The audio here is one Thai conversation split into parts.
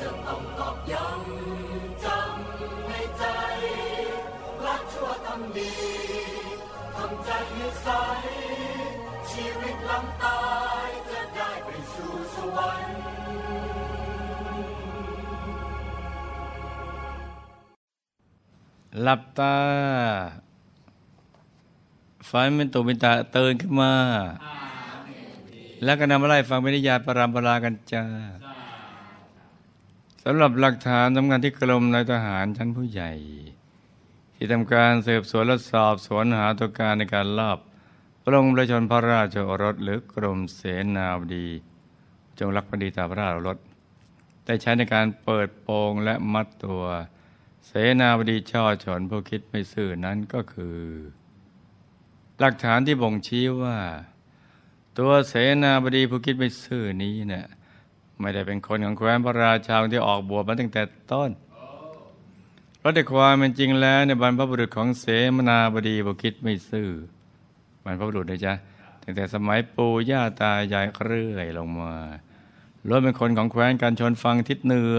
จะต้องตอกย้ำจำในใจละชั่วทำดีทำใจให้ใส ชีวิตหลังตายจะได้ไปสู่สวรรค์หลับตาฝันเป็นตุเป็นตาตื่นขึ้นมา แล้วก็นำมาไล่ฟังเป็นนิยาปรามปรากันจ้าสำหรับหลักฐานสำคัญที่กรมนายทหารชั้นผู้ใหญ่ ที่ทำการสืบสวนและสอบสวนหาตัวการในการลอบพระองค์ประชนพระราชโอรสหรือกรมเสนาบดี จงรักภักดีต่อพระราชโอรสได้ใช้ในการเปิดโปงและมัดตัว เสนาบดีช่อฉนผู้คิดไม่ซื่อนั้นก็คือ หลักฐานที่บ่งชี้ว่า ตัวเสนาบดีผู้คิดไม่ซื่อนี้เนี่ยไม่ได้เป็นคนของแคว้นพระราชาที่ออกบวชมาตั้งแต่ต้นเพราะแต่ความเป็นจริงแล้วในบรรพบุรุษของเสนาบดีผู้คิดไม่ซื่อบรรพบุรุษนะจ๊ะตั้งแต่สมัยปู่ย่าตายายเรื่อยลงมาล้วนเป็นคนของแคว้นการชนฟังทิศเหนือ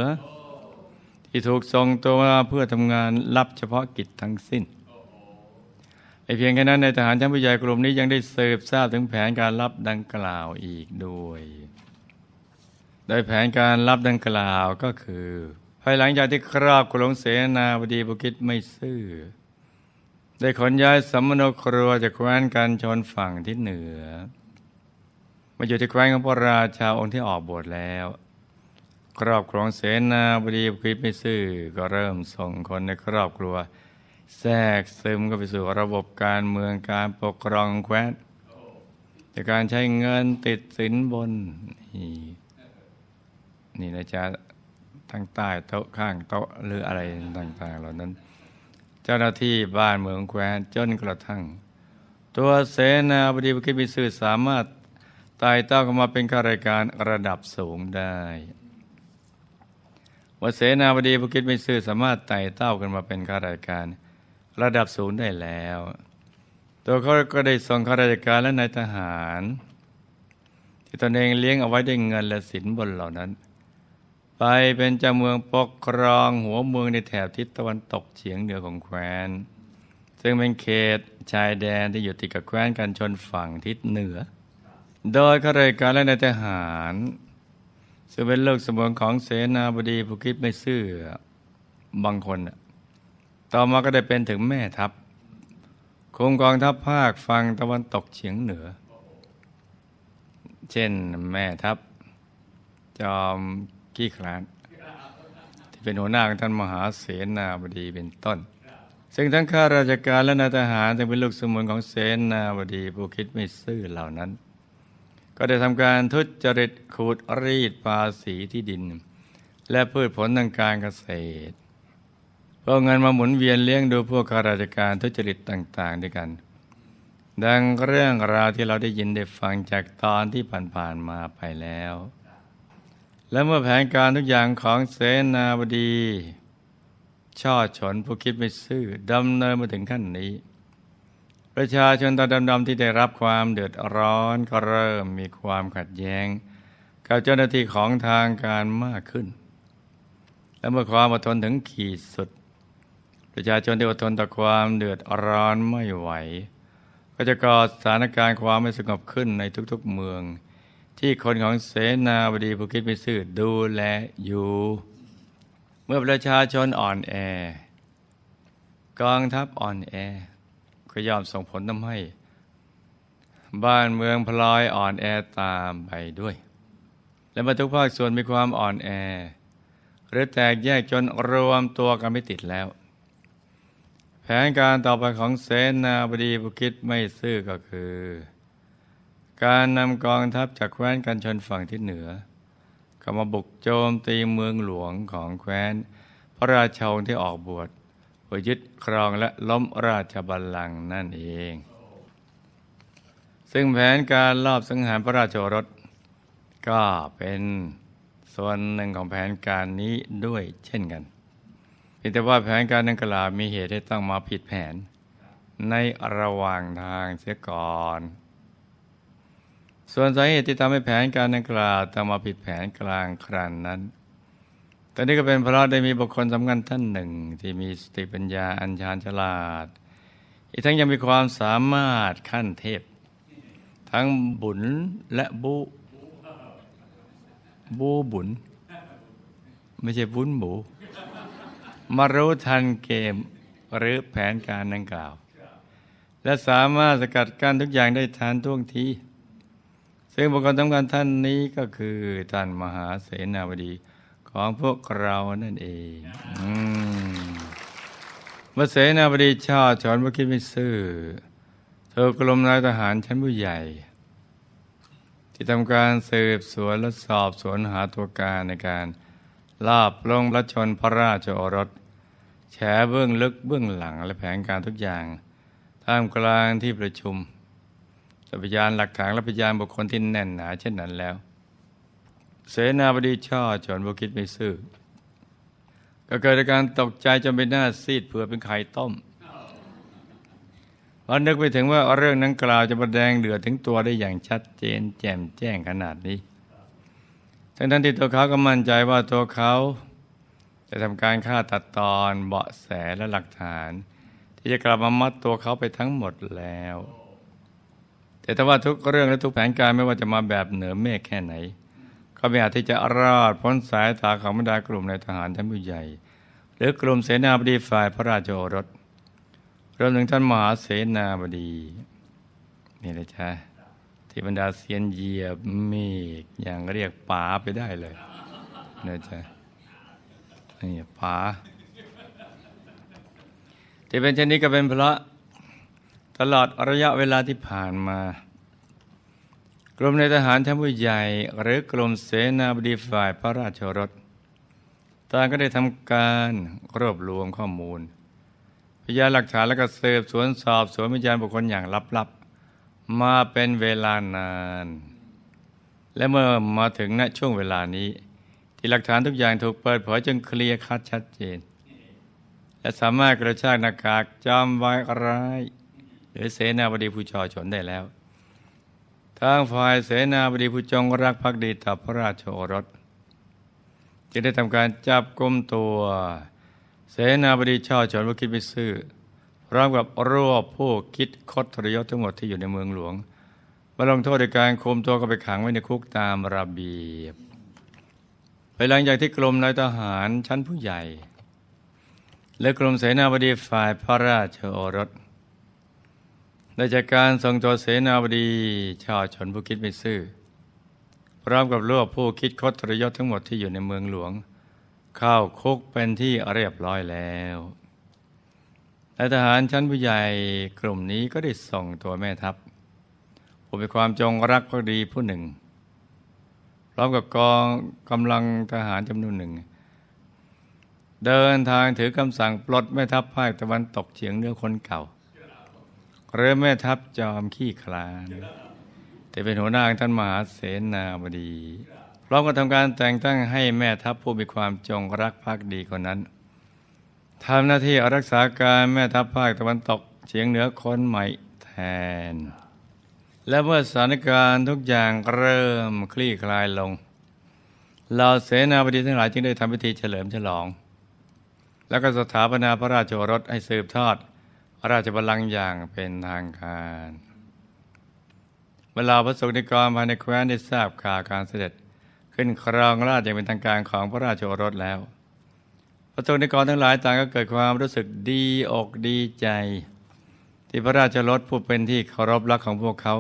ที่ถูกส่งตัวมาเพื่อทำงานรับเฉพาะกิจทั้งสิ้น เพียงแค่นั้นในทหารชั้นผู้ใหญ่กลุ่มนี้ยังได้สืบทราบถึงแผนการรับดังกล่าวอีกด้วย โดยแผนการรับดังกล่าวก็คือ ภายหลังจากที่ครอบครองเสนาบดีบุกิจไม่ซื่อ ได้ขนย้ายสมณครัวจากแคว้นกันชนฝั่งที่เหนือ มาอยู่ที่แคว้นของพระราชาองค์ที่ออกบวชแล้วครอบครองเสนาบดีบุกิจไม่ซื่อก็เริ่มส่งคนในครอบครัว แทรกซึมก็ไปสู่ระบบการเมืองการปกครองแคว้นจากการใช้เงินติดสินบน นี่นี่นะจ๊ะทางใต้โต๊ะข้างโต๊ะหรืออะไรต่าง ๆ เหล่านั้น เจ้าหน้าที่บ้านเมืองแคว้นจนกระทั่ง ตัวเสนาบดีบุกิจมิซื่อสามารถไต่เต้าเข้ามาเป็นข้าราชการระดับสูงได้ว่าเสนาบดีบุกิจมิซื่อสามารถไต่เต้ากันมาเป็นข้าราชการ ระดับสูงได้แล้ว ตัวเขาก็ได้ส่งข้าราชการและนายทหาร ที่ตนเองเลี้ยงเอาไว้ด้วยเงินและสินบนเหล่านั้น ไปเป็นเจ้าเมืองปกครองหัวเมืองในแถบทิศตะวันตกเฉียงเหนือของแคว้น ซึ่งเป็นเขตชายแดนที่อยู่ติดกับแคว้นกันชนฝั่งทิศเหนือ โดยข้าราชการและนายทหารซึ่งเป็นลูกสมุนของเสนาบดีผู้คิดไม่ซื่อ บางคนน่ะ ต่อมาก็ได้เป็นถึงแม่ทัพคุมกองทัพภาคฝั่งตะวันตกเฉียงเหนือ เช่นแม่ทัพ จอมกี้คลานที่เป็นหัวหน้าของท่านมหาเสนาบดีเป็นต้น ซึ่งทั้งข้าราชการและนายทหารจึงเป็นลูกสมุนของเสนาบดีผู้คิดไม่ซื่อเหล่านั้น ก็ได้ทำการทุจริตขูดรีดภาษีที่ดิน และพืชผลทางการเกษตร เพื่อเอาเงินมาหมุนเวียนเลี้ยงดูพวกข้าราชการทุจริตต่าง ๆ ด้วยกัน ดังเรื่องราวที่เราได้ยินได้ฟังจากตอนที่ผ่านๆมาไปแล้ว และเมื่อแผนการทุกอย่างของเสนาบดี ช่อฉนผู้คิดไม่ซื่อดำเนินมาถึงขั้นนี้ ประชาชนตาดำๆที่ได้รับความเดือดร้อนก็เริ่มมีความขัดแย้ง กับเจ้าหน้าที่ของทางการมากขึ้นและเมื่อความอดทนถึงขีดสุด ประชาชนที่อดทนต่อความเดือดร้อนไม่ไหว ก็จะก่อสถานการณ์ความไม่สงบขึ้นในทุกๆเมือง ที่คนของเสนาบดีผู้คิดไม่ซื่อดูแลอยู่ เมื่อประชาชนอ่อนแอ กองทัพอ่อนแอ ก็ยอมส่งผลทำให้ บ้านเมืองพลอยอ่อนแอตามไปด้วย และบรรทุกภาคส่วนมีความอ่อนแอ หรือแตกแยกจนรวมตัวกันไม่ติดแล้ว ผนการต่อไปของเสนาบดีบุคิดไม่ซื่อก็คือ การนำกองทัพจากแคว้นกันชนฝั่งทิศเหนือเข้ามาบุกโจมตีเมืองหลวงของแคว้น พระราชาที่ออกบวชเพื่อยึดครองและล้มราชบัลลังก์นั่นเอง ซึ่งแผนการลอบสังหารพระราชโอรส ก็เป็นส่วนหนึ่งของแผนการนี้ด้วยเช่นกัน เพียงแต่ว่าแผนการดังกล่าวมีเหตุให้ต้องมาผิดแผน ในระหว่างทางเสียก่อน ส่วนสาเหตุที่ทำให้แผนการดังกล่าวทำมาผิดแผนกลางครันนั้นตอนนี้ก็เป็นเพราะได้มีบุคคลสำคัญท่านหนึ่ง ที่มีสติปัญญาอัญชานฉลาด อีกทั้งยังมีความสามารถขั้นเทพ ทั้งบุญและบูบูบุญ ไม่ใช่บุญบู มารู้ทันเกมหรือแผนการดังกล่าว และสามารถสกัดกั้นทุกอย่างได้ทันท่วงทีซึ่งบุคคลสำคัญท่านนี้ก็คือท่านมหาเสนาบดีของพวกเรานั่นเองเมื่อเสนาบดีชาติชอนว่าคิดไม่ซื่อ เธอกลมนายทหารชั้นผู้ใหญ่ ที่ทำการสืบสวนและสอบสวนหาตัวการในการลาบลงพระชนพระราชโอรส แฉเบื้องลึกเบื้องหลังและแผนการทุกอย่าง ท่ามกลางที่ประชุมจะพยานหลักฐานและพยานบุคคลที่แน่นหนาเช่นนั้นแล้ว เสนาบดีช่อจนบุคิดไม่ซื่อก็เกิดอาการตกใจจนเป็นหน้าซีดเผื่อเป็นไข่ต้มวันนึกไปถึงว่าเรื่องนั้นกล่าวจะประแดงเดือดถึงตัวได้อย่างชัดเจน แจ่มแจ้งขนาดนี้ ทั้งนั้นที่ตัวเขาก็มั่นใจว่าตัวเขา จะทำการฆ่าตัดตอนเบาะแสและหลักฐาน ที่จะกลับมามัดตัวเขาไปทั้งหมดแล้ว แต่ถ้าว่าทุกเรื่องและทุกแผนการไม่ว่าจะมาแบบเหนือเมฆแค่ไหน ก็ไม่อาจที่จะรอดพ้นสายตาของบรรดากลุ่มในทหารชั้นผู้ใหญ่ หรือกลุ่มเสนาบดีฝ่ายพระราชโอรสรวมถึงท่านมหาเสนาบดีนี่นะจ๊ะที่บรรดาเซียนเหยียบเมฆอย่างเรียกป๋าไปได้เลยนะจ๊ะ นี่ป๋าที่เป็นเช่นนี้ก็เป็นเพราะตลอดระยะเวลาที่ผ่านมากรมในทหารชั้นผู้ใหญ่ หรือกรมเสนาบดีฝ่ายพระราชรถต่างก็ได้ทำการรวบรวมข้อมูล พยานหลักฐานและก็สืบสวนสอบสวนพยานบุคคลอย่างลับๆ มาเป็นเวลานาน และเมื่อมาถึงณช่วงเวลานี้ ที่หลักฐานทุกอย่างถูกเปิดเผยจนเคลียร์คัดชัดเจน และสามารถกระชากหน้ากากจำไว้ร้าย หรือเสนาบดีผู้ชอชนได้แล้วทางฝ่ายเสนาบดีผู้จงรักภักดีต่อพระราชโอรสจึงได้ทำการจับกุมตัว เสนาบดีช่อชนวคิดไม่ซื่อพร้อมกับรวบผู้คิดคดทรยศทั้งหมดที่อยู่ในเมืองหลวงมาลงโทษในการคุมตัวก็ไปขังไว้ในคุกตามระเบียบ ยหลังจากที่กรมนายทหารชั้นผู้ใหญ่ และกรมเสนาบดีฝ่ายพระราชโอรสได้จากการส่งตัวเสนาบดีชาวชนผู้คิดไม่ซื่อพร้อมกับรวบผู้คิดคดทรยศทั้งหมดที่อยู่ในเมืองหลวง เข้าคุกเป็นที่เรียบร้อยแล้วและทหารชั้นผู้ใหญ่กลุ่มนี้ก็ได้ส่งตัวแม่ทัพผู้มีความจงรักภักดีผู้หนึ่ง ร้อมกับกองกำลังทหารจำนวนหนึ่ง เดินทางถือคำสั่งปลดแม่ทัพภาคตะวันตกเฉียงเหนือคนเก่าหรือแม่ทัพจอมขี้คลานแต่เป็นหัวหน้าท่านมหาเสนาบดีพร้อมกับทำการแต่งตั้งให้แม่ทัพผู้มีความจงรักภักดีคนนั้นทำหน้าที่รักษาการแม่ทัพภาคตะวันตกเฉียงเหนือคนใหม่แทน และเมื่อสถานการณ์ทุกอย่างเริ่มคลี่คลายลงเหล่าเสนาบดีทั้งหลายจึงได้ทำพิธีเฉลิมฉลอง แล้วก็สถาปนาพระราชโอรสให้สืบทอดพระราชบัลลังก์อย่างเป็นทางการเมื่อเหล่าพระสงฆ์นิกรภายในแคว้นได้ทราบข่าวการเสด็จ ขึ้นครองราชอย่างเป็นทางการของพระราชโอรสแล้ว พระสงฆ์นิกรทั้งหลายต่างก็เกิดความรู้สึกดีอกดีใจ ที่พระราชรสผู้เป็นที่เคารพรักของพวกเขา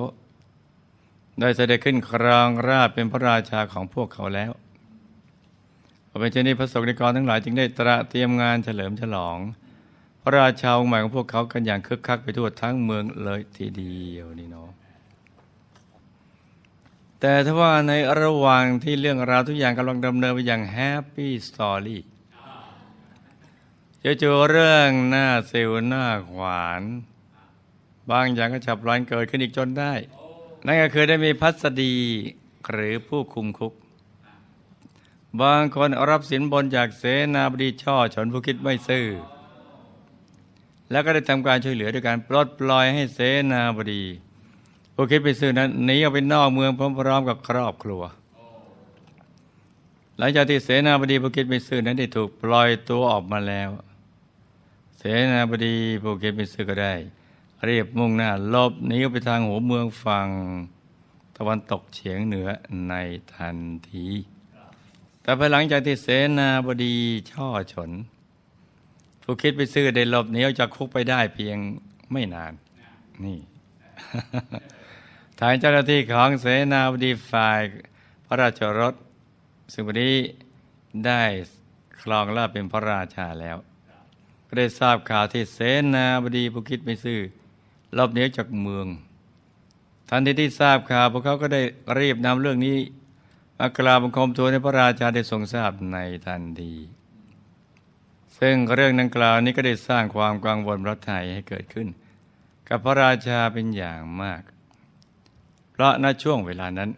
ได้เสด็จขึ้นครองราชเป็นพระราชาของพวกเขาแล้วพอเป็นเช่นนี้พระสงฆ์ในกรทั้งหลายจึงได้ตระเตรียมงานเฉลิมฉลอง พระราชาองค์ใหม่ของพวกเขากันอย่างคึกคักไปทั่วทั้งเมืองเลยทีเดียวนี่เนาะแต่ถ้าว่าในระหว่างที่เรื่องราวทุกอย่างกำลังดำเนินไปอย่าง happy story จะเจอเรื่องหน้าสิ่วหน้าขวาน บางอย่างก็ฉับพลันเกิดขึ้นอีกจนได้ นั่นก็คือได้มีพัศดีหรือผู้คุมคุก บางคนรับสินบนจากเสนาบดีช่อฉนผู้คิดไม่ซื่อ แล้วก็ได้ทำการช่วยเหลือด้วยการปลดปล่อยให้เสนาบดี ผู้คิดไปซื้อนั้นหนีออกไปนอกเมืองพร้อมๆกับครอบครัว หลังจากที่เสนาบดีผู้คิดไปซื้อนั้นได้ถูกปล่อยตัวออกมาแล้ว เสนาบดีผู้คิดไปซื้อก็ได้ รียบมุ่งหน้าลบหนีไปทางหัวเมืองฝั่งตะวันตกเฉียงเหนือในทันที แต่ภายหลังจากที่เสนาบดีช่อฉนผู้คิดไปซื้อได้หลบหนีออกจากคุกไปได้เพียงไม่นาน นี่ทางเจ้าหน้าที่ของเสนาบดีฝ่ายพระราชรถซึ่งวันนี้ได้ครองราชเป็นพระราชาแล้ว ก็ได้ทราบข่าวที่เสนาบดีผู้คิดไม่ซื่อ ลบหนีจากเมืองทันทีที่ทราบข่าวพวกเขาก็ได้รีบนำเรื่องนี้มากราบบังคมทูลให้พระราชาได้ทรงทราบในทันที ซึ่งเรื่องดังกล่าวนี้ก็ได้สร้างความกังวลพระไทยให้เกิดขึ้น กับพระราชาเป็นอย่างมาก เพราะณช่วงเวลานั้น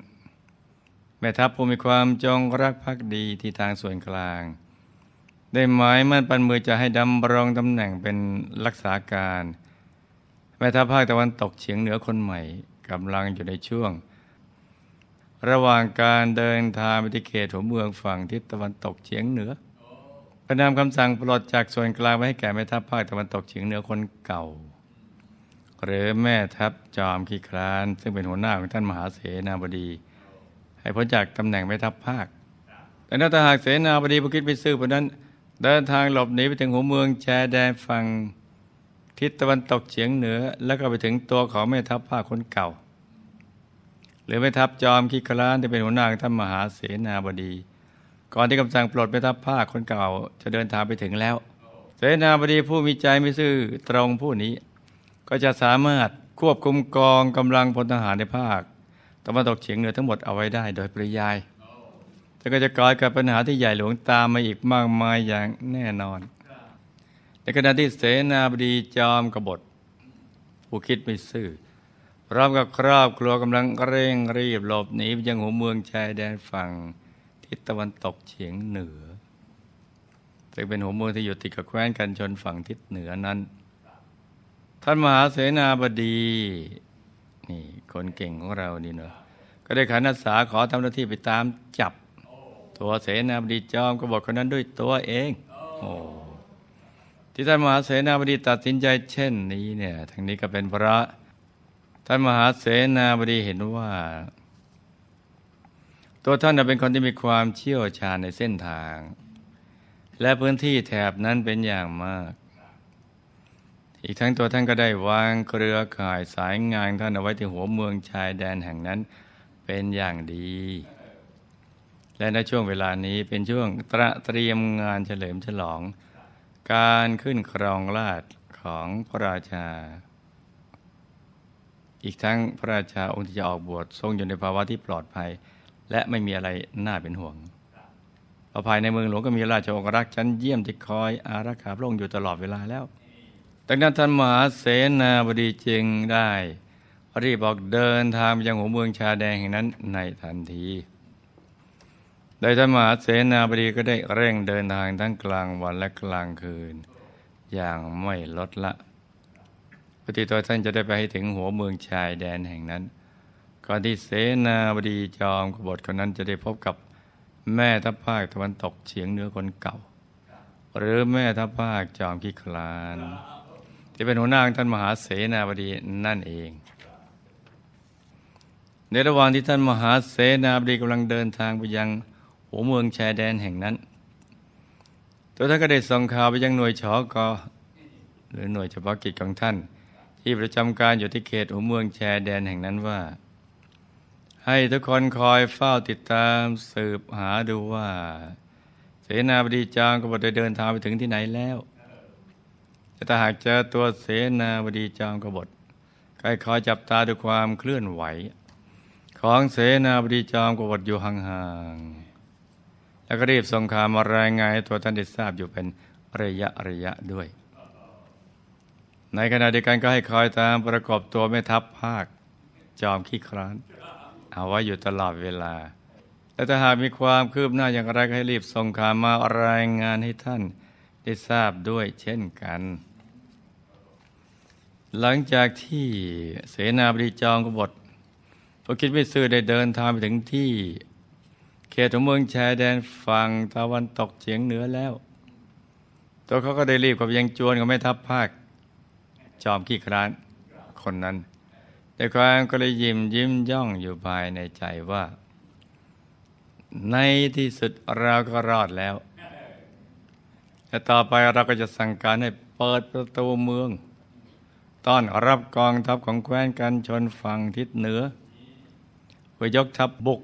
แม่ทัพผู้มีความจงรักภักดีที่ทางส่วนกลาง ได้หมายมั่นปันมือจะให้ดำรงตำแหน่งเป็นรักษาการ แม่ทัพภาคตะวันตกเฉียงเหนือคนใหม่กำลังอยู่ในช่วง ระหว่างการเดินทางไปที่เขตหัวเมืองฝั่งทิศตะวันตกเฉียงเหนือประนามคำสั่งปลดจากส่วนกลางไว้ให้แก่แม่ทัพภาคตะวันตกเฉียงเหนือคนเก่า หรือแม่ทัพจอมขีคลาน ซึ่งเป็นหัวหน้าของท่านมหาเสนาบดี ให้พ้นจากตำแหน่งแม่ทัพภาค แต่ถ้าหากเสนาบดีผู้คิดไปซื้อคนนั้นเดินทางหลบหนีไปถึงหัวเมืองแชแดนฝั่ง ทิศตะวันตกเฉียงเหนือแล้วก็ไปถึงตัวของแม่ทัพภาคคนเก่า หรือแม่ทัพจอมคิคลานที่เป็นหัวหน้าของท่านมหาเสนาบดี ก่อนที่คำสั่งปลดแม่ทัพภาคคนเก่า จะเดินทางไปถึงแล้ว เสนาบดีผู้มีใจไม่ซื่อตรงผู้นี้ ก็จะสามารถควบคุมกองกำลังพลทหารในภาคตะวันตกเฉียงเหนือทั้งหมดเอาไว้ได้โดยปริยายแต่ก็จะก่อเกับปัญหาที่ใหญ่หลวงตามมาอีกมากมายอย่างแน่นอน ในขณะที่เสนาบดีจอมกบฏผู้คิดไม่ซื่อพร้อมกับครอบครัวกำลังเร่งรีบหลบหนีไปยังหัวเมืองชายแดนฝั่งทิศตะวันตกเฉียงเหนือซึ่งเป็นหัวเมืองที่อยู่ติดกับแคว้นกันชนฝั่งทิศเหนือนั้น ท่านมหาเสนาบดีนี่คนเก่งของเรานี่เนอะก็ได้ขันอาสาขอทำหน้าที่ไปตามจับ ตัวเสนาบดีจอมกบฏคนนั้นด้วยตัวเอง โอ้ ที่ท่านมหาเสนาบดีตัดสินใจเช่นนี้เนี่ยทั้งนี้ก็เป็นพระ ท่านมหาเสนาบดีเห็นว่า ตัวท่านเป็นคนที่มีความเชี่ยวชาญในเส้นทาง และพื้นที่แถบนั้นเป็นอย่างมาก อีกทั้งตัวท่านก็ได้วางเครือข่ายสายงานท่านเอาไว้ที่หัวเมืองชายแดนแห่งนั้นเป็นอย่างดี และในช่วงเวลานี้เป็นช่วงตระเตรียมงานเฉลิมฉลอง การขึ้นครองราชของพระราชา อีกทั้งพระราชาองค์ที่จะออกบวชทรงอยู่ในภาวะที่ปลอดภัย และไม่มีอะไรน่าเป็นห่วงพอภายในเมืองหลวงก็มีราชองครักษ์ชั้นเยี่ยมที่คอยอารักขาพระองค์อยู่ตลอดเวลาแล้วดังนั้นท่านมหาเสนาบดีจึงได้รีบออกเดินทางไปยังหัวเมืองชาแดงแห่งนั้นในทันที โดยท่านมหาเสนาบดีก็ได้เร่งเดินทางทั้งกลางวันและกลางคืน อย่างไม่ลดละปฏิตัวท่านจะได้ไปให้ถึงหัวเมืองชายแดนแห่งนั้น ก่อนที่เสนาบดีจอมกบฏคนนั้นจะได้พบกับแม่ทัพภาคตะวันตกเฉียงเหนือคนเก่า หรือแม่ทัพภาคจอมกิคลาน ที่เป็นหัวหน้าท่านมหาเสนาบดีนั่นเอง ในระหว่างที่ท่านมหาเสนาบดีกำลังเดินทางไปยัง หัวเมืองชายแดนแห่งนั้น ตัวท่านก็ได้ส่งข่าวไปยังหน่วยชอกอหรือหน่วยเฉพาะกิจของท่าน ที่ประจำการอยู่ที่เขตหัวเมืองชายแดนแห่งนั้นว่า ให้ทุกคนคอยเฝ้าติดตามสืบหาดูว่า เสนาบดีจางกบฏได้เดินทางไปถึงที่ไหนแล้วแต่ถ้าหากเจอตัวเสนาบดีจางกบฏก็ให้คอยจับตาดูความเคลื่อนไหว ของเสนาบดีจอมกบฏอยู่ห่างๆ แล้วก็รีบส่งข่าวมารายงานให้ตัวท่านได้ทราบอยู่เป็นระยะระยะด้วย ในขณะเดียวกันก็ให้คอยตามประกอบตัวแม่ทัพภาค จอมขี้คร้านเอาไว้อยู่ตลอดเวลา และถ้าหากมีความคืบหน้าอย่างไรก็ให้รีบส่งข่าวมารายงานให้ท่านได้ทราบด้วยเช่นกัน หลังจากที่เสนาบดีจอมกบฏพอคิดไม่ซื่อได้เดินทางไปถึงที่ เขตของเมืองชายแดนฝั่งตะวันตกเฉียงเหนือแล้ว ตัวเขาก็ได้รีบกับยังจวนกับแม่ทัพภาค จอมขี้คร้านคนนั้น แต่ความก็เลยยิ้มยิ้มย่องอยู่ภายในใจว่า ในที่สุดเราก็รอดแล้ว และต่อไปเราก็จะสั่งการให้เปิดประตูเมือง ต้อนรับกองทัพของแคว้นกันชนฝั่งทิศเหนือเพื่อยกทัพบุก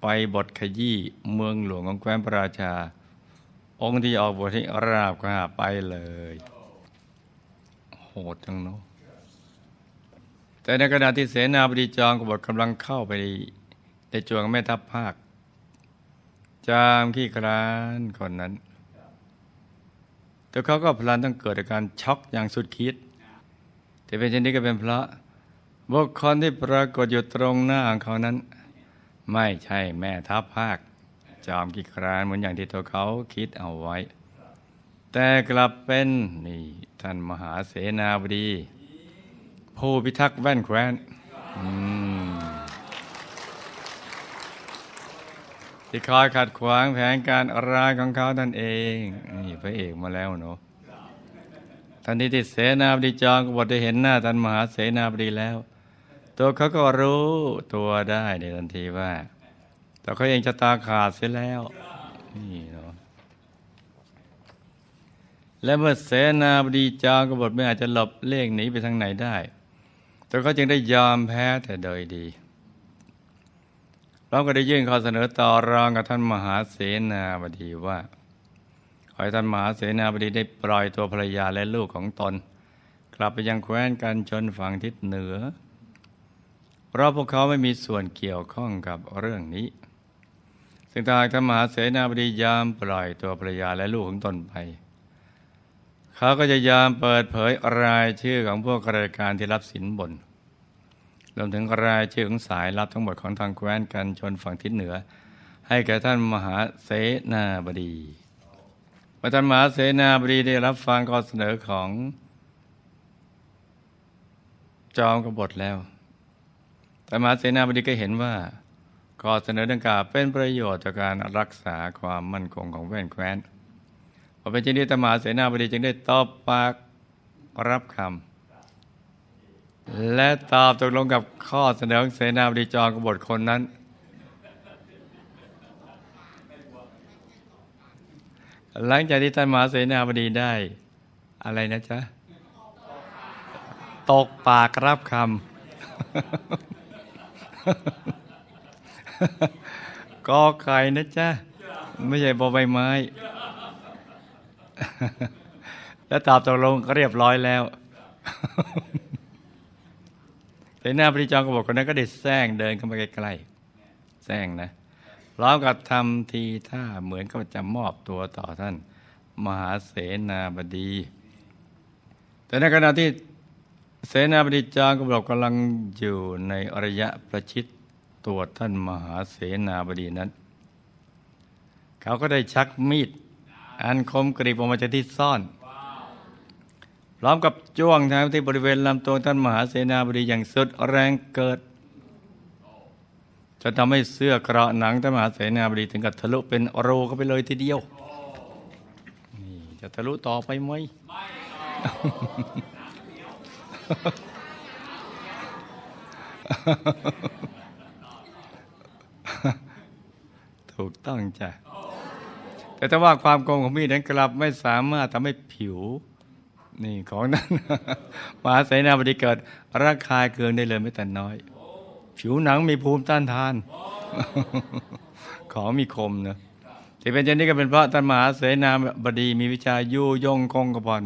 ไปบทขยี้เมืองหลวงของแคว้นพระราชา องค์ที่ออกบทให้ราบก็หาไปเลย โหดจังเนาะแต่ในขณะที่เสนาบดีจองกบฏกำลังเข้าไปในจวงแม่ทัพภาค จามขี้คร้านคนนั้น แต่เขาก็พลันต้องเกิดอาการช็อกอย่างสุดคิด แต่เป็นเช่นนี้ก็เป็นเพราะบุคคลที่ปรากฏอยู่ตรงหน้าของเขานั้น ไม่ใช่แม่ทัพภาค จอมกิครานเหมือนอย่างที่ตัวเขาคิดเอาไว้ แต่กลับเป็นนี่ท่านมหาเสนาบดี ผู้พิทักษ์แว่นแคว้นที่คอยขัดขวางแผนการร้ายของเขาท่านเอง นี่พระเอกมาแล้วเนาะทันทีที่เสนาบดีจองก็บฏได้เห็นหน้าท่านมหาเสนาบดีแล้ว ตัวเขาก็รู้ตัวได้ในทันทีว่าแต่เขาเองจะตาขาดเสียแล้วนี่เนาะและเมื่อเสนาบดีจองกบฏไม่อาจจะหลบเลี่ยงหนีไปทางไหนได้ แต่เขาจึงได้ยอมแพ้แต่โดยดีเราก็ได้ยื่นข้อเสนอต่อรองกับท่านมหาเสนาบดีว่า ขอให้ท่านมหาเสนาบดีได้ปล่อยตัวภรรยาและลูกของตน กลับไปยังแคว้นกันชนฝั่งทิศเหนือ เพราะพวกเขาไม่มีส่วนเกี่ยวข้องกับเรื่องนี้ ซึ่งถ้าท่านมหาเสนาบดียามปล่อยตัวภรรยาและลูกของตนไป เขาก็จะยามเปิดเผยรายชื่อของพวกข้าราชการที่รับสินบนรวมถึงรายชื่อของสายลับทั้งหมดของทางแคว้นกันชนฝั่งทิศเหนือ ให้แก่ท่านมหาเสนาบดีเมื่อท่านมหาเสนาบดีได้รับฟังข้อเสนอของจอมกบฏแล้ว แต่มหาเสนาบดีก็เห็นว่าข้อเสนอดังกล่าวเป็นประโยชน์ต่อการรักษาความมั่นคงของแว่นแคว้นพอเป็นเช่นนี้ธรรมหาเสนาบดีจึงได้ตอบปากรับคำและตอบตกลงกับข้อเสนอของเสนาบดีจอมกบฏคนนั้น หลังจากที่ท่านมหาเสนาบดีได้ อะไรนะจ๊ะ ตกปากรับคำ กอไก่นะจ๊ะ ไม่ใช่บอใบไม้ แล้วตอบตกลงก็เรียบร้อยแล้วแต่หน้าพระจอมกบฏคนนั้นก็ได้แซงเดินเข้ามาใกล้ๆแซงนะพร้อมกับทำทีท่าเหมือนกับจะมอบตัวต่อท่าน มหาเสนาบดี แต่ในขณะที่ เสนาบดีจอมกบฏกำลังอยู่ในระยะประชิดตัวท่านมหาเสนาบดีนั้น เขาก็ได้ชักมีด อันคมกรีบออกมาจากที่ซ่อน พร้อมกับจ้วงแทงที่บริเวณลำตัวท่านมหาเสนาบดีอย่างสุดแรงเกิดจะทำให้เสื้อกระหนังท่านมหาเสนาบดีถึงกับทะลุเป็นโรเข้าไปเลยทีเดียว นี่จะทะลุต่อไปไหม ถูกต้องจ้ะแต่ถ้าว่าความโกงของมีดนั้นกลับไม่สามารถทำให้ผิว นี่ของนั้นมหาเสนาบดีเกิดราคายเกินได้เลยไม่แต่น้อย ผิวหนังมีภูมิต้านทาน ของมีคมเนะที่เป็นเช่นนี้ก็เป็นเพราะท่านมหาเสนาบดีมีวิชายุยงคงกระพัน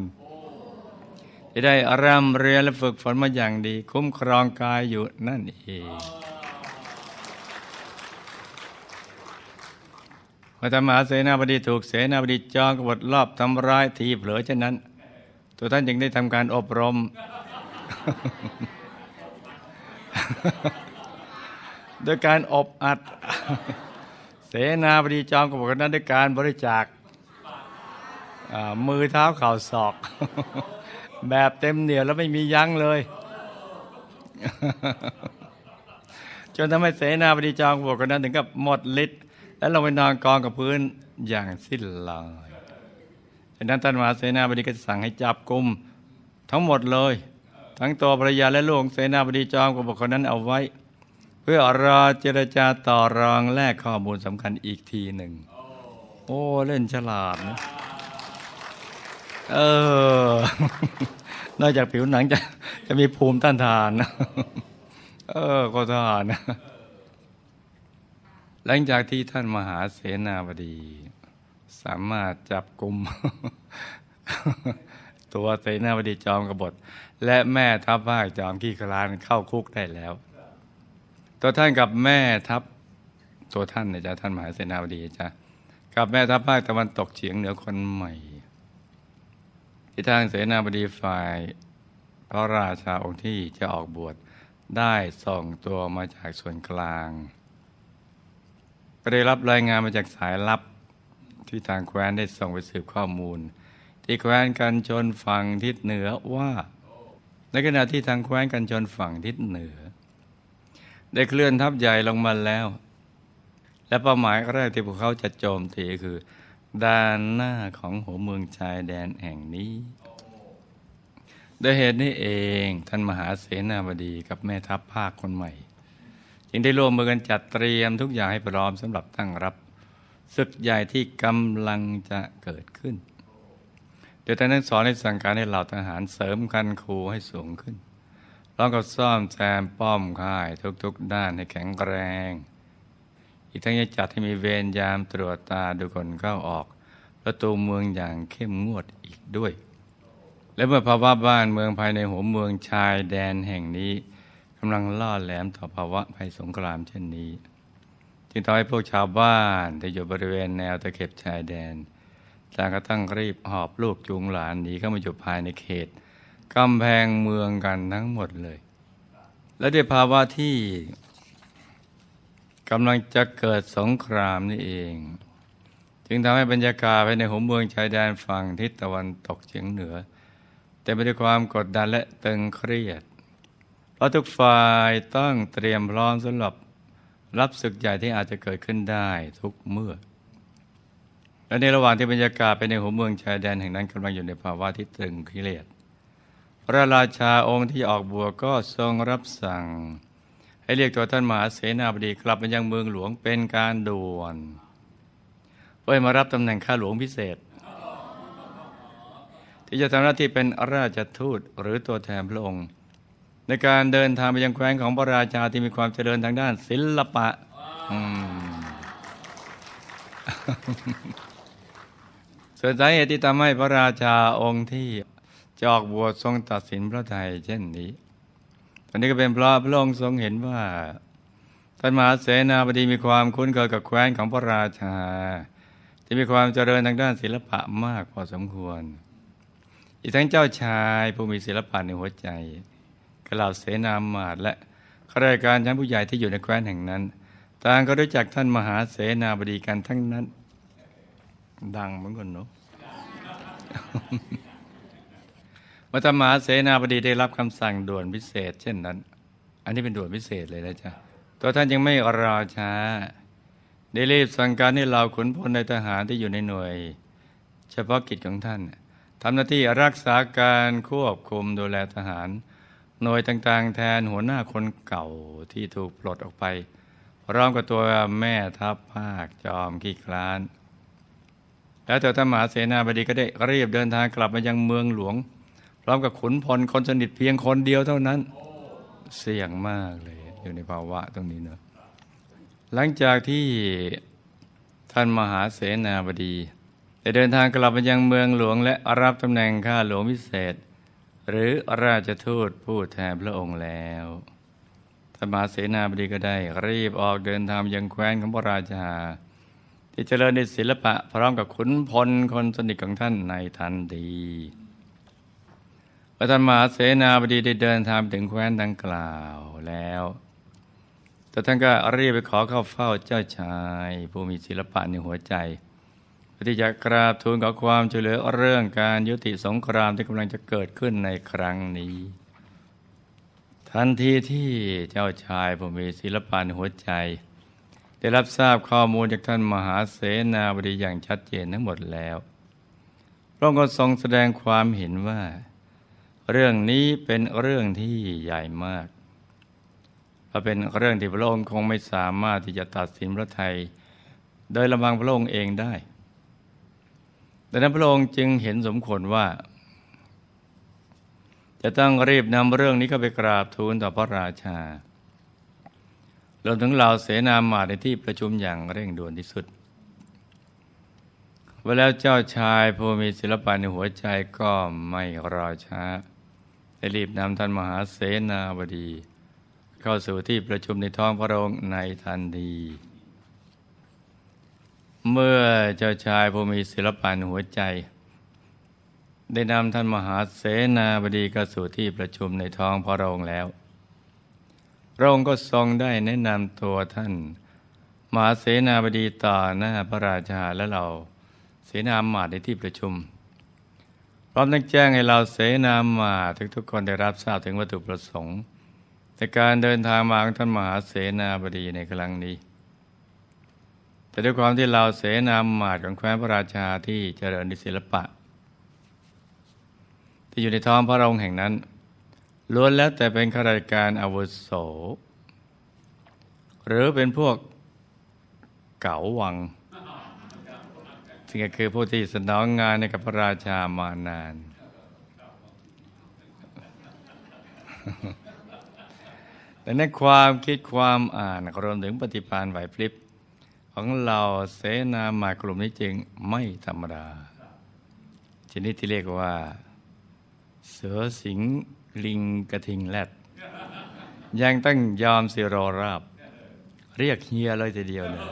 ที่ได้ร่ำเรียนและฝึกฝนมาอย่างดี คุ้มครองกายอยู่นั่นเองพอธรรมหาเสนาบดีถูกเสนาบดีจองกบฏรอบทำร้ายทีเผลอเช่นนั้น ตัวท่านยังได้ทำการอบรม โดยการอบอัด เสนาบดีจอมกบฏนั้นด้วยการบริจาคมือเท้าเข่าศอก แบบเต็มเหนียวแล้วไม่มียั้งเลย จนทำให้เสนาบดีจอมกบฏคนนั้นถึงกับหมดฤทธิ์และลงไปนอนกองกับพื้นอย่างสิ้นลายดังนั้นท่านมหาเสนาบดีก็สั่งให้จับกลุ่มทั้งหมดเลย ทั้งตัวภรรยาและลูกเสนาบดีจอมกบฏคนนั้นเอาไว้ เพื่อรอเจรจาต่อรองแลกข้อมูลสำคัญอีกทีหนึ่ง โอ้เล่นฉลาดนะ เออ นอกจากผิวหนังจะจะมีภูมิต้านทานนะเออก็ทานนะหลังจากที่ท่านมหาเสนาบดี สามารถจับกลุ่มตัวเสนาบดีจอมกบฏ และแม่ทัพภาคจอมขี้คลานเข้าคุกได้แล้ว ตัวท่านกับแม่ทัพตัวท่านนี่ยจ้ะท่านมหาเสนาบดีจ้ะกับแม่ทัพภาคตะวันตกเฉียงเหนือคนใหม่ ที่ทางเสนาบดีฝ่ายพระราชาองค์ที่จะออกบวชได้ส่งตัวมาจากส่วนกลางก็ได้รับรายงานมาจากสายลับที่ทางแคว้นได้ส่งไปสืบข้อมูล ที่แคว้นกันชนฝั่งทิศเหนือว่า ในขณะที่ทางแคว้นกันชนฝั่งทิศเหนือ ได้เคลื่อนทัพใหญ่ลงมาแล้ว และเป้าหมายแรกที่พวกเขาจะโจมตีคือ ด้านหน้าของหัวเมืองชายแดนแห่งนี้ด้วยเหตุนี้เองท่านมหาเสนาบดีกับแม่ทัพภาคคนใหม่ จึงได้ร่วมมือกันจัดเตรียมทุกอย่างให้พร้อมสำหรับตั้งรับศึกใหญ่ที่กำลังจะเกิดขึ้นเดี๋ยท่านนั้นสอนให้สั่งการให้เหล่าทหารเสริมกันคูให้สูงขึ้นพร้อมกับซ่อมแซมป้อมค่ายทุกๆด้านให้แข็งแรง อีกทั้งยังจัดให้มีเวรยามตรวจตาดูคนเข้าออกประตูเมืองอย่างเข้มงวดอีกด้วย และเมื่อภาวะบ้านเมืองภายในหัวเมืองชายแดนแห่งนี้กำลังล่อแหลมต่อภาวะภัยสงครามเช่นนี้ จึงทำให้พวกชาวบ้านที่อยู่บริเวณแนวตะเข็บชายแดนต่างก็ตั้งรีบหอบลูกจูงหลานหนีเข้ามาอยู่ภายในเขตกำแพงเมืองกันทั้งหมดเลย และด้วยภาวะที่ กำลังจะเกิดสงครามนี่เอง จึงทำให้บรรยากาศภายในหัวเมืองชายแดนฝั่งทิศตะวันตกเฉียงเหนือ แต่ไปด้วยความกดดันและตึงเครียด เพราะทุกฝ่ายต้องเตรียมพร้อมสำหรับรับศึกใหญ่ที่อาจจะเกิดขึ้นได้ทุกเมื่อ และในระหว่างที่บรรยากาศภายในหัวเมืองชายแดนแห่งนั้นกำลังอยู่ในภาวะที่ตึงเครียด พระราชาองค์ที่ออกบวชก็ทรงรับสั่ง ให้เรียกตัวท่านมหาเสนาบดีกลับมายังเมืองหลวงเป็นการด่วนเพื่อมารับตำแหน่งข้าหลวงพิเศษ ที่จะทำหน้าที่เป็นราชทูตหรือตัวแทนพระองค์ ในการเดินทางไปยังแคว้นของพระราชาที่มีความเจริญทางด้านศิลปะส่วนสาเหตุที่ทำให้พระราชาองค์ที่จอกบวชทรงตัดสินพระไทยเช่นนี้ อนนี้ก็เป็นเพราะพระองค์ทรงเห็นว่าท่านมหาเสนาบดีมีความคุ้นเคยกับแคว้นของพระราชา ที่มีความเจริญทางด้านศิลปะมากพอสมควร อีกทั้งเจ้าชายผู้มีศิลปะในหัวใจกล่าวเสนามาตและข้าราชการชั้นผู้ใหญ่ที่อยู่ในแคว้นแห่งนั้นต่างก็รู้จักท่านมหาเสนาบดีกันทั้งนั้น ดังเหมือนกันเนาะ มื่อธรรมหาเสนาบดีได้รับคำสั่งด่วนพิเศษ เช่นนั้น อันนี้เป็นด่วนพิเศษเลยนะจ๊ะตัวท่านยังไม่รอช้า ได้รีบสั่งการให้เหล่าขุนพลในทหารที่อยู่ในหน่วย เฉพาะกิจของท่านทำหน้าที่รักษาการควบคุมดูแลทหาร หน่วยต่างๆ แทนหัวหน้าคนเก่าที่ถูกปลดออกไปร้อมกับตัวแม่ทัพภาคจอมขี้คลาน แล้วแต่ท่านมหาเสนาบดีก็ได้รีบเดินทางกลับมายังเมืองหลวง พร้อมกับขุนพลคนสนิทเพียงคนเดียวเท่านั้น เสี่ยงมากเลยอยู่ในภาวะตรงนี้เนอะหลังจากที่ท่านมหาเสนาบดีได้เดินทางกลับมายังเมืองหลวง และรับตำแหน่งข้าหลวงพิเศษ หรือราชทูตผู้แทนพระองค์แล้วท่านมหาเสนาบดีก็ได้ รีบออกเดินทางยังแคว้นของพระราชา ที่เจริญในศิลปะพร้อมกับขุนพลคนสนิทของท่านในทันที พระท่านมหาเสนาบดีได้เดินทางถึงแคว้นดังกล่าวแล้ว แต่ท่านก็รีบไปขอเข้าเฝ้าเจ้าชาย ผู้มีศิลปะในหัวใจเพื่อที่จะกราบทูลขอความช่วยเหลือเรื่องการยุติสงครามที่กำลังจะเกิดขึ้นในครั้งนี้ ทันทีที่เจ้าชายผู้มีศิลปะในหัวใจ ได้รับทราบข้อมูลจากท่านมหาเสนาบดีอย่างชัดเจนทั้งหมดแล้วพระองค์ทรงแสดงความเห็นว่า เรื่องนี้เป็นเรื่องที่ใหญ่มากและเป็นเรื่องที่พระองค์คงไม่สามารถที่จะตัดสินพระไทย โดยลำพังพระองค์เองได้ดังนั้นพระองค์จึงเห็นสมควรว่า จะต้องรีบนำเรื่องนี้เข้าไปกราบทูลต่อพระราชารวมถึงเหล่าเสนาหมาในที่ประชุมอย่างเร่งด่วนที่สุดเวลาเจ้าชายผู้มีศิลปะในหัวใจก็ไม่รอช้า ได้รีบนำท่านมหาเสนาบดี เข้าสู่ที่ประชุมในท้องพระโรงในทันทีเมื่อเจ้าชายผู้มีศิลปะในหัวใจ ได้นำท่านมหาเสนาบดีเข้าสู่ที่ประชุมในท้องพระโรงแล้วพระองค์ก็ทรงได้แนะนำตัวท่าน มหาเสนาบดีต่อหน้าพระราชาและเราเสนาหมาดในที่ประชุม พร้อมทั้งแจ้งให้เราเสนาหมาดทุกคนได้รับทราบถึงวัตถุประสงค์ในการเดินทางมาของท่านมหาเสนาบดีในครั้งนี้ แต่ด้วยความที่เราเสนาหมาดของแคว้นพระราชาที่เจริญในศิลปะ ที่อยู่ในท้องพระองค์แห่งนั้นล้วนแล้วแต่เป็นข้าราชการอาวุโส หรือเป็นพวกเก๋าวัง ซึ่งก็คือผู้ที่สนองงานในกับพระราชามานาน แต่ในความคิดความอ่านรวมถึงปฏิปานไหวพลิบของเราเสนาหมากลุ่มนี้จึงไม่ธรรมดา ชนิดที่เรียกว่า เสือสิงลิงกระทิงแรดยังต้องยอมสิรอราบ เรียกเฮียเลยทีเดียวเนี่ย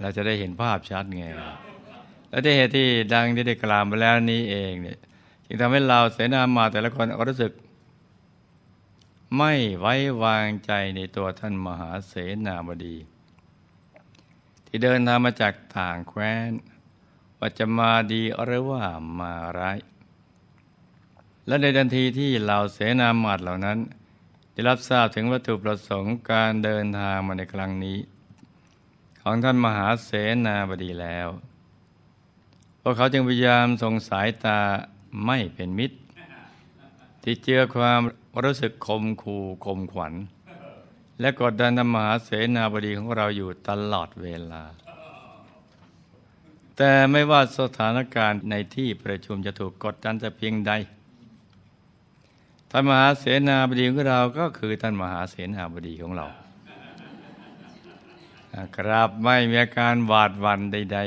เราจะได้เห็นภาพชัดไง และที่เหตุที่ดังที่ได้กล่าวไปแล้วนี้เองเนี่ยจึงทำให้เราเสนามาแต่ละคนรู้สึก ไม่ไว้วางใจในตัวท่านมหาเสนาบดี ที่เดินทางมาจากต่างแคว้นว่าจะมาดีหรือว่ามาร้าย และในทันทีที่เหล่าเสนาหมัดเหล่านั้น ได้รับทราบถึงวัตถุประสงค์การเดินทางมาในครั้งนี้ ของท่านมหาเสนาบดีแล้ว พวกเขาจึงพยายามส่งสายตาไม่เป็นมิตร ที่เจือความรู้สึกคมคูคมขวัญ และกดดันธรรมหาเสนาบดีของเราอยู่ตลอดเวลา แต่ไม่ว่าสถานการณ์ในที่ประชุมจะถูกกดดันแต่เพียงใดท่านมหาเสนาบดีของเราก็คือท่านมหาเสนาบดีของเรา ครับไม่มีอาการหวาดหวั่นใด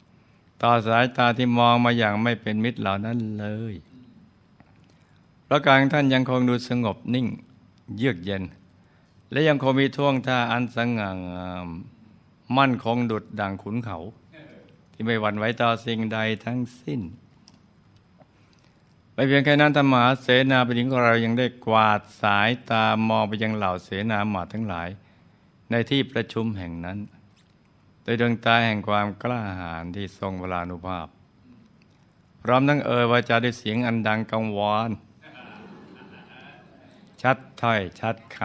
ๆ ต่อสายตาที่มองมาอย่างไม่เป็นมิตรเหล่านั้นเลยเพราะการท่านยังคงดูสงบนิ่ง เยือกเย็น และยังคงมีท่วงท่าอันสง่างามมั่นคงดุดดังขุนเขา ที่ไม่หวั่นไหวต่อสิ่งใดทั้งสิ้นไม่เพียงแค่นั้นธรรมหาเสนาบดีของเรายังได้กวาดสายตามองไปยังเหล่าเสนาหมาทั้งหลาย ในที่ประชุมแห่งนั้น โดยดวงตาแห่งความกล้าหาญที่ทรงเวลานุภาพ พร้อมทั้งเอ่ยวาจาด้วยเสียงอันดังกังวานชัดถ้อยชัดค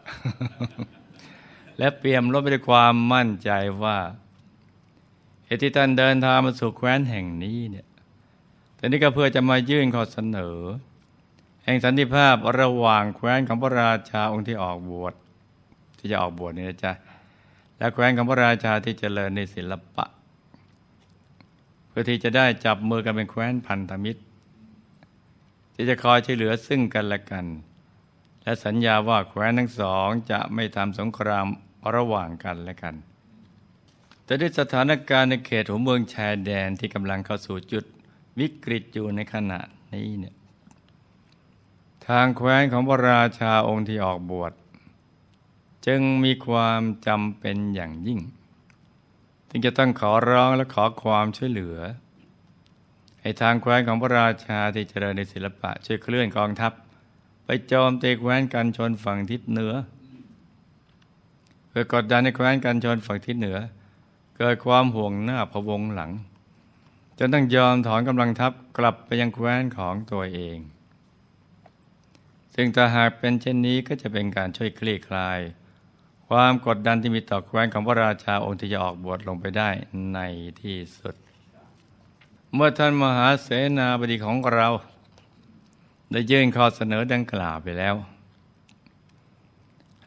ำ และเปี่ยมล้นไปด้วยความมั่นใจว่าเหตุที่ท่านเดินทางมาสู่แคว้นแห่งนี้เนี่ยแต่นี้ก็เพื่อจะมายื่นข้อเสนอ แห่งสันติภาพระหว่างแคว้นของพระราชาองค์ที่ออกบวช ที่จะออกบวชนี่นะจ๊ะและแคว้นของพระราชาที่เจริญในศิลปะ เพื่อที่จะได้จับมือกันเป็นแคว้นพันธมิตร ที่จะคอยช่วยเหลือซึ่งกันและกัน และสัญญาว่าแคว้นทั้งสองจะไม่ทำสงครามระหว่างกันและกัน แต่ด้วยสถานการณ์ในเขตหัวเมืองชายแดนที่กำลังเข้าสู่จุดวิกฤตอยู่ในขณะนี้เนี่ยทางแคว้นของพระราชาองค์ที่ออกบวช จึงมีความจำเป็นอย่างยิ่งที่จะต้องขอร้องและขอความช่วยเหลือ ให้ทางแคว้นของพระราชาที่เจริญในศิลปะ ช่วยเคลื่อนกองทัพ ไปโจมตีแคว้นกันชนฝั่งทิศเหนือ เพื่อกดดันในแคว้นกันชนฝั่งทิศเหนือ เกิดความห่วงหน้าพวงหลังจนต้องยอมถอนกำลังทัพกลับไปยังแคว้นของตัวเอง ซึ่งถ้าหากเป็นเช่นนี้ก็จะเป็นการช่วยคลี่คลาย ความกดดันที่มีต่อแคว้นของพระราชาองค์ที่จะออกบวชลงไปได้ในที่สุด เมื่อท่านมหาเสนาบดีของเรา ได้ยื่นข้อเสนอดังกล่าวไปแล้ว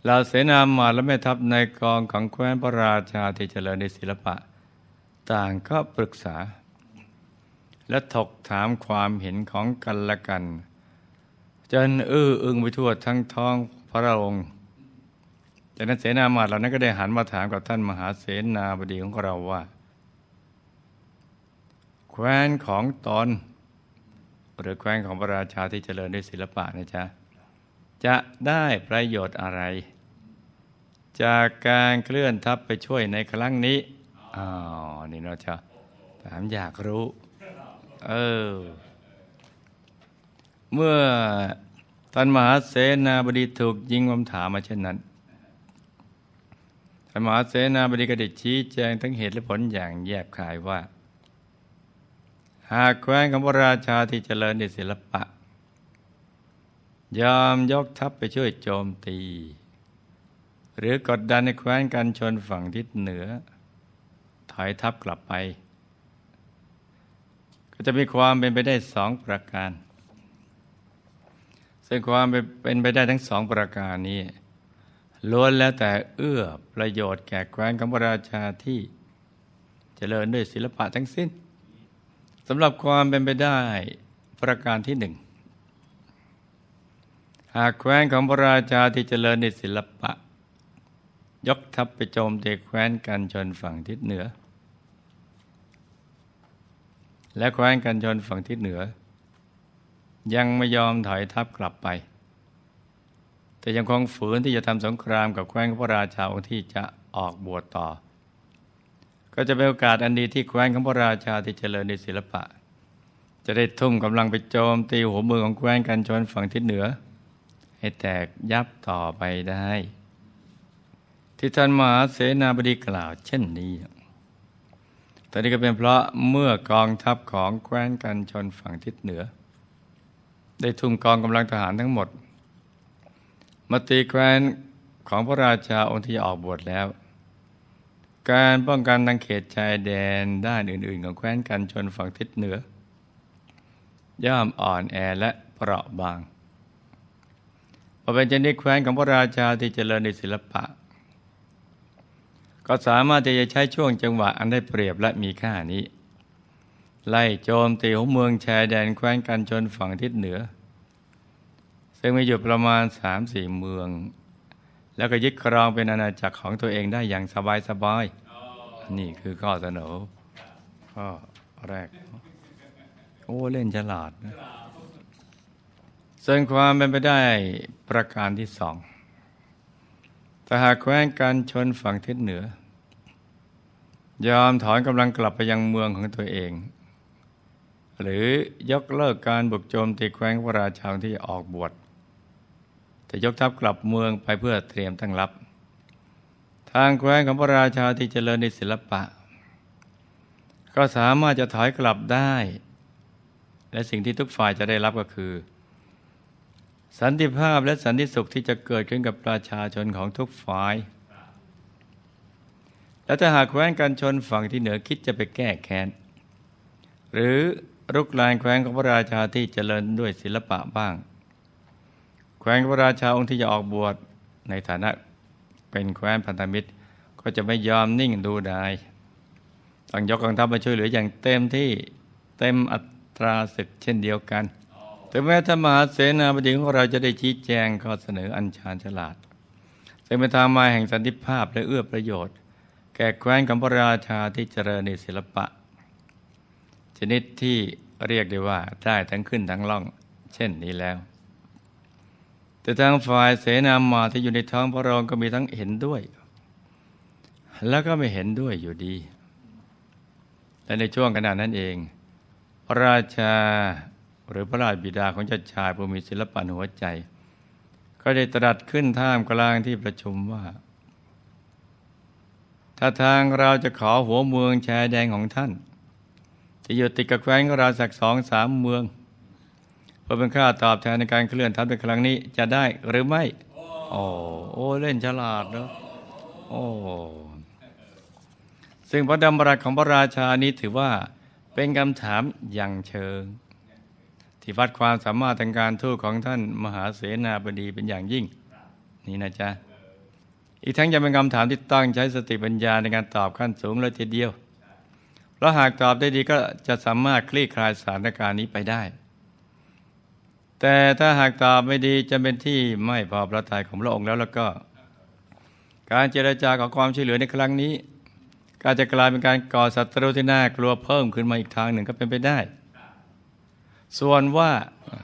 เหล่าเสนามาและแม่ทัพในกองของแคว้นพระราชาที่เจริญในศิลปะ ต่างก็ปรึกษา และถกถามความเห็นของกันและกัน จนอื้ออึงไปทั่วทั้งท้องพระองค์ จากนั้นเสนามาเหล่านั้นก็ได้หันมาถามกับท่านมหาเสนาบดีของเราว่า แคว้นของตอน หรือแคว้นของพระราชาที่เจริญด้วยศิลปะนะจ๊ะ จะได้ประโยชน์อะไร จากการเคลื่อนทัพไปช่วยในครั้งนี้อ๋อนี่เราจะถามอยากรู้ เออ เมื่อท่านมหาเสนาบดีถูกยิงคำถามมาเช่นนั้น ท่านมหาเสนาบดีก็ได้ชี้แจงทั้งเหตุและผลอย่างแยบคายว่า หากแคว้นของพระราชาที่เจริญในศิลปะ ยอมยกทัพไปช่วยโจมตี หรือกดดันในแคว้นกันชนฝั่งทิศเหนือ ถอยทับกลับไป ก็จะมีความเป็นไปได้สองประการ ซึ่งความเป็นไปได้ทั้งสองประการนี้ ล้วนแล้วแต่เอื้อประโยชน์แก่แคว้นกัมพระราชาที่จเจริญด้วยศิลปะทั้งสิ้นสำหรับความเป็นไปได้ประการที่หนึ่งหากแคว้นของพระราชาที่เจริญในศิลปะ ยกทัพไปโจมตีแคว้นกันชนฝั่งทิศเหนือ และแคว้นกันชนฝั่งทิศเหนือ ยังไม่ยอมถอยทัพกลับไป แต่ยังคงฝืนที่จะทำสงครามกับแคว้นพระราชาองค์ที่จะออกบวชต่อ ก็จะเป็นโอกาสอันดีที่แคว้นของพระราชาที่เจริญในศิลปะ จะได้ทุ่มกำลังไปโจมตีหัวเมืองของแคว้นกันชนฝั่งทิศเหนือ ให้แตกยับต่อไปได้ ที่ท่านมหาเสนาบดีกล่าวเช่นนี้ตอนนี้ก็เป็นเพราะเมื่อกองทัพของแคว้นกันชนฝั่งทิศเหนือ ได้ทุ่มกองกำลังทหารทั้งหมด มาตีแคว้นของพระราชาองค์ที่ออกบวชแล้ว การป้องกันทางเขตชายแดนด้านอื่น ๆ ของแคว้นกันชนฝั่งทิศเหนือ ย่อมอ่อนแอและเปราะบางพอเป็นเช่นนี้แคว้นของพระราชาที่เจริญในศิลปะ ก็สามารถจะใช้ช่วงจังหวะอันได้เปรียบและมีค่านี้ ไล่โจมตีหัวเมืองชายแดนแคว้นกันชนฝั่งทิศเหนือ ซึ่งมีอยู่ประมาณสามสี่เมือง แล้วก็ยึดครองเป็นอาณาจักรของตัวเองได้อย่างสบายสบายนี่คือข้อเสนอข้อแรก โอ้เล่นฉลาดนะส่วนความเป็นไปได้ประการที่สองแต่หากแคว้นกันชนฝั่งทิศเหนือ ยอมถอนกำลังกลับไปยังเมืองของตัวเอง หรือยกเลิกการบุกโจมตีแคว้นพระราชาที่ออกบวช จะยกทัพกลับเมืองไปเพื่อเตรียมตั้งรับ ทางแคว้นของพระราชาที่เจริญในศิลปะ ก็สามารถจะถอยกลับได้ และสิ่งที่ทุกฝ่ายจะได้รับก็คือ สันติภาพและสันติสุขที่จะเกิดขึ้นกับประชาชนของทุกฝ่าย และถ้าหากแคว้นกันชนฝั่งที่เหนือคิดจะไปแก้แค้นหรือรุกลานแคว้นของพระราชาที่เจริญด้วยศิลปะบ้าง แคว้นพระราชาองค์ที่จะออกบวชในฐานะเป็นแคว้นพันธมิตร ก็จะไม่ยอมนิ่งดูได้ต้องยกกองทัพมาช่วยเหลืออย่างเต็มที่เต็มอัตราศึกเช่นเดียวกัน ถึงแม้ธรรมหาเสนาบดีของเราจะได้ชี้แจงข้อเสนออัญชานฉลาดซึ่งเป็นทางมาแห่งสันติภาพและเอื้อประโยชน์ แก่แคว้นกัมพราชาที่เจริญในศิลปะ ชนิดที่เรียกได้ว่าได้ทั้งขึ้นทั้งล่อง เช่นนี้แล้ว แต่ทางฝ่ายเสนามาที่อยู่ในท้องพระรองก็มีทั้งเห็นด้วย แล้วก็ไม่เห็นด้วยอยู่ดี และในช่วงขณะนั้นเอง พระราชาหรือพระราชบิดาของเจ้าชายผู้มีศิลปะหัวใจ ก็ได้ตรัสขึ้นท่ามกลางที่ประชุมว่า ถ้าทางเราจะขอหัวเมืองชายแดงของท่าน จะอยู่ติดกับแคว้นของเราสักสองสามเมือง เพื่อเป็นค่าตอบแทนในการเคลื่อนทัพในครั้งนี้จะได้หรือไม่โอ้โอ้เล่นฉลาดเนอะโอ้ซึ่งพระดำรัสของพระราชานี้ถือว่าเป็นคำถามอย่างเชิง ที่วัดความสามารถทางการทูตของท่านมหาเสนาบดีเป็นอย่างยิ่ง นี่นะจ๊ะอีกทั้งยังเป็นคำถามที่ต้องใช้สติปัญญาในการตอบขั้นสูงเลยทีเดียว เพราะหากตอบได้ดีก็จะสามารถคลี่คลายสถานการณ์นี้ไปได้ แต่ถ้าหากตอบไม่ดีจะเป็นที่ไม่พอพระทัยของพระองค์แล้วแล้วก็ การเจรจาขอความช่วยเหลือในครั้งนี้ ก็จะกลายเป็นการก่อศัตรูที่น่ากลัวเพิ่มขึ้นมาอีกทางหนึ่งก็เป็นไปได้ ส่วนว่า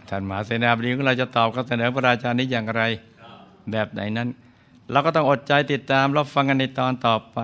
ท่านมหาเสนาบดีของเราจะตอบข้อเสนอพระราชานี้อย่างไร แบบไหนนั้น เราก็ต้องอดใจติดตามรับฟังกันในตอนต่อไป